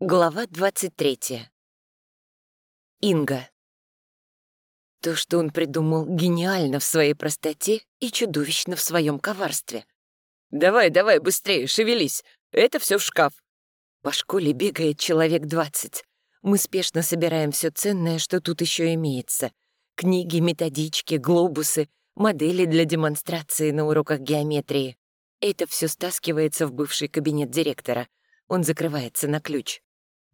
Глава 23. Инга. То, что он придумал, гениально в своей простоте и чудовищно в своем коварстве. «Давай, давай, быстрее, шевелись! Это все в шкаф!» По школе бегает человек двадцать. Мы спешно собираем все ценное, что тут еще имеется. Книги, методички, глобусы, модели для демонстрации на уроках геометрии. Это все стаскивается в бывший кабинет директора. Он закрывается на ключ.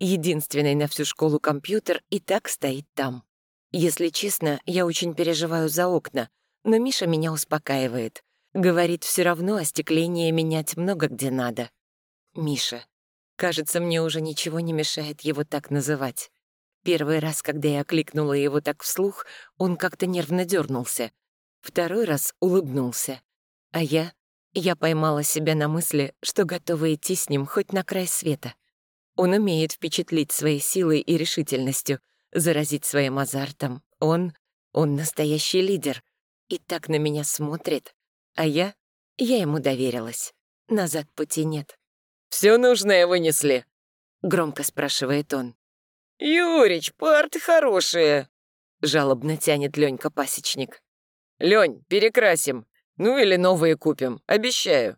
Единственный на всю школу компьютер и так стоит там. Если честно, я очень переживаю за окна, но Миша меня успокаивает. Говорит, все равно остекление менять много где надо. Миша. Кажется, мне уже ничего не мешает его так называть. Первый раз, когда я окликнула его так вслух, он как-то нервно дернулся. Второй раз улыбнулся. А я... Я поймала себя на мысли, что готова идти с ним хоть на край света. Он умеет впечатлить своей силой и решительностью, заразить своим азартом. Он... он настоящий лидер. И так на меня смотрит. А я... я ему доверилась. Назад пути нет. «Все нужное вынесли?» — громко спрашивает он. «Юрич, парты хорошие!» — жалобно тянет Ленька пасечник. «Лень, перекрасим. Ну или новые купим, обещаю».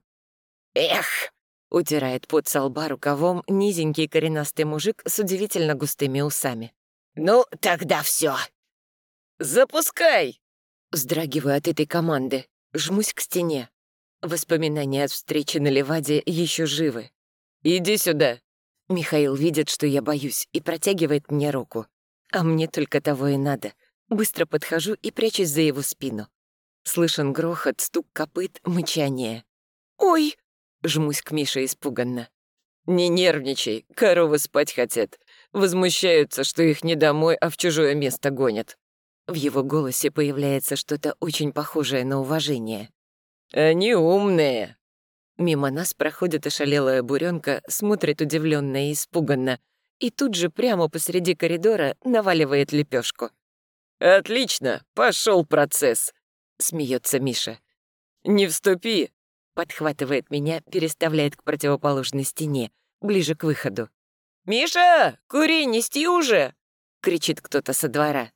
«Эх!» Утирает под со лба рукавом низенький коренастый мужик с удивительно густыми усами. «Ну, тогда все. «Запускай!» Вздрагиваю от этой команды, жмусь к стене. Воспоминания от встречи на Леваде еще живы. «Иди сюда!» Михаил видит, что я боюсь, и протягивает мне руку. А мне только того и надо. Быстро подхожу и прячусь за его спину. Слышен грохот, стук копыт, мычание. «Ой!» Жмусь к Мише испуганно. «Не нервничай, коровы спать хотят. Возмущаются, что их не домой, а в чужое место гонят». В его голосе появляется что-то очень похожее на уважение. «Они умные». Мимо нас проходит ошалелая буренка, смотрит удивленно и испуганно, и тут же прямо посреди коридора наваливает лепешку. «Отлично, пошел процесс», — смеется Миша. «Не вступи, Подхватывает меня, переставляет к противоположной стене, ближе к выходу. «Миша, кури, нести уже!» — кричит кто-то со двора.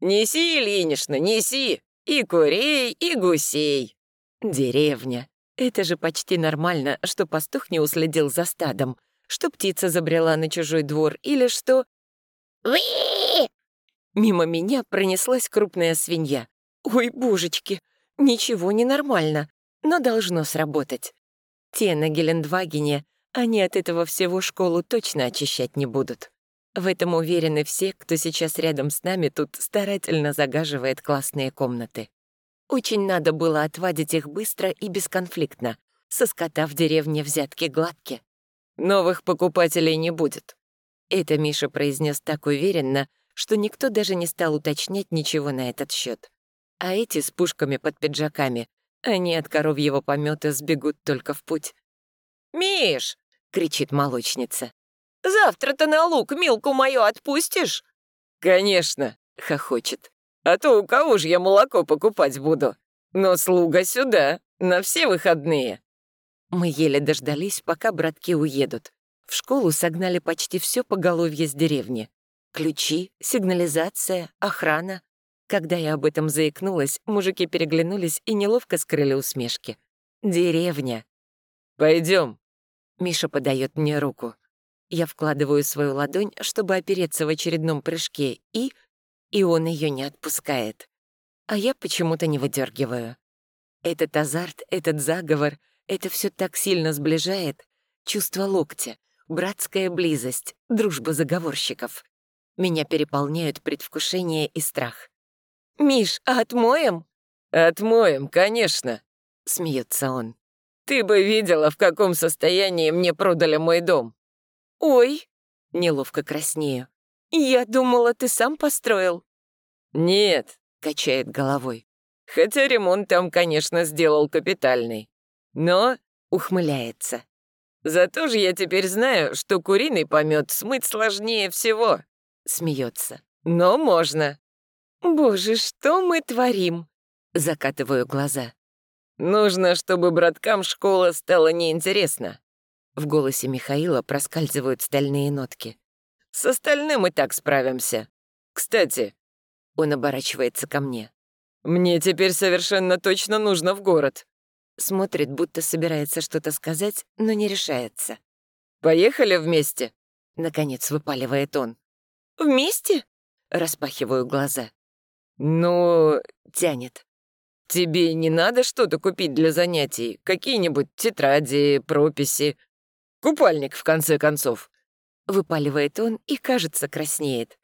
«Неси, Ильинична, неси! И курей, и гусей!» Деревня. Это же почти нормально, что пастух не уследил за стадом, что птица забрела на чужой двор или что... Уи! Мимо меня пронеслась крупная свинья. Ой, божечки, ничего не нормально но должно сработать. Те на Гелендвагене, они от этого всего школу точно очищать не будут. В этом уверены все, кто сейчас рядом с нами тут старательно загаживает классные комнаты. Очень надо было отвадить их быстро и бесконфликтно, со скота в деревне взятки гладки. «Новых покупателей не будет», — это Миша произнес так уверенно, что никто даже не стал уточнять ничего на этот счет. А эти с пушками под пиджаками они от коровьего помета сбегут только в путь. «Миш!» — кричит молочница. «Завтра-то на лук Милку мою отпустишь?» «Конечно!» — хохочет. «А то у кого же я молоко покупать буду? Но слуга сюда, на все выходные!» Мы еле дождались, пока братки уедут. В школу согнали почти все поголовье с деревни. Ключи, сигнализация, охрана. Когда я об этом заикнулась, мужики переглянулись и неловко скрыли усмешки. «Деревня». Пойдем. Миша подает мне руку. Я вкладываю свою ладонь, чтобы опереться в очередном прыжке, и... И он ее не отпускает. А я почему-то не выдергиваю. Этот азарт, этот заговор, это все так сильно сближает. Чувство локтя, братская близость, дружба заговорщиков. Меня переполняют предвкушение и страх. «Миш, а отмоем?» «Отмоем, конечно», — смеется он. «Ты бы видела, в каком состоянии мне продали мой дом». «Ой!» — неловко краснею. «Я думала, ты сам построил». «Нет», — качает головой. «Хотя ремонт там, конечно, сделал капитальный. Но...» — ухмыляется. «Зато же я теперь знаю, что куриный помет смыть сложнее всего», — смеется. «Но можно». «Боже, что мы творим?» — закатываю глаза. «Нужно, чтобы браткам школа стала неинтересна». В голосе Михаила проскальзывают стальные нотки. «С остальным и так справимся. Кстати...» Он оборачивается ко мне. «Мне теперь совершенно точно нужно в город». Смотрит, будто собирается что-то сказать, но не решается. «Поехали вместе?» Наконец выпаливает он. «Вместе?» Распахиваю глаза. «Ну...» — тянет. «Тебе не надо что-то купить для занятий? Какие-нибудь тетради, прописи? Купальник, в конце концов?» Выпаливает он и, кажется, краснеет.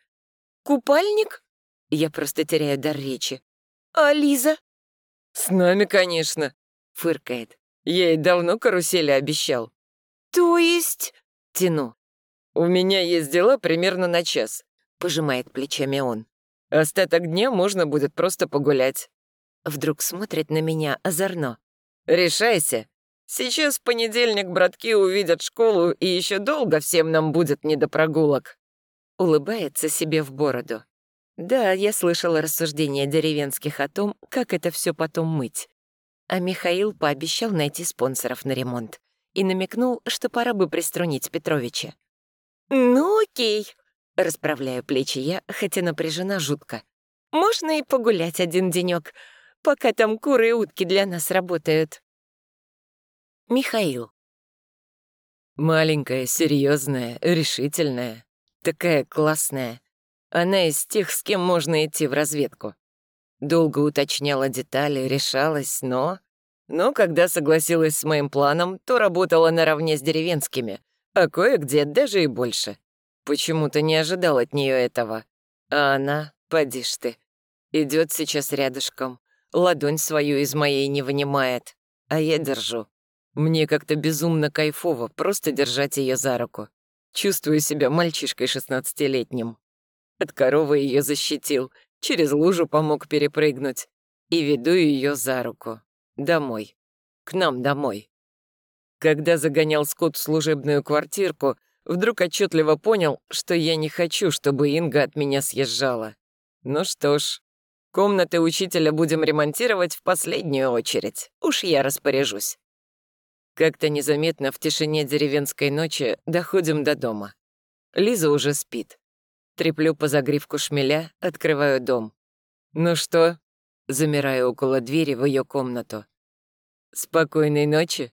«Купальник?» Я просто теряю дар речи. «А Лиза?» «С нами, конечно», — фыркает. «Я ей давно карусели обещал». «То есть?» — тяну. «У меня есть дела примерно на час», — пожимает плечами он. «Остаток дня можно будет просто погулять». Вдруг смотрит на меня озорно. «Решайся. Сейчас в понедельник братки увидят школу, и еще долго всем нам будет не до прогулок». Улыбается себе в бороду. Да, я слышала рассуждения деревенских о том, как это все потом мыть. А Михаил пообещал найти спонсоров на ремонт и намекнул, что пора бы приструнить Петровича. «Ну окей», — расправляю плечи я, хотя напряжена жутко. «Можно и погулять один денек пока там куры и утки для нас работают. Михаил. Маленькая, серьезная, решительная. Такая классная. Она из тех, с кем можно идти в разведку. Долго уточняла детали, решалась, но... Но когда согласилась с моим планом, то работала наравне с деревенскими, а кое-где даже и больше. Почему-то не ожидал от нее этого. А она, поди ж ты, идет сейчас рядышком, ладонь свою из моей не вынимает, а я держу. Мне как-то безумно кайфово просто держать ее за руку. Чувствую себя мальчишкой шестнадцатилетним. От коровы ее защитил, через лужу помог перепрыгнуть. И веду ее за руку. Домой. К нам домой. Когда загонял скот в служебную квартирку, вдруг отчетливо понял, что я не хочу, чтобы Инга от меня съезжала. Ну что ж, Комнаты учителя будем ремонтировать в последнюю очередь. Уж я распоряжусь. Как-то незаметно в тишине деревенской ночи доходим до дома. Лиза уже спит. Треплю по загривку шмеля, открываю дом. «Ну что?» Замираю около двери в ее комнату. «Спокойной ночи»,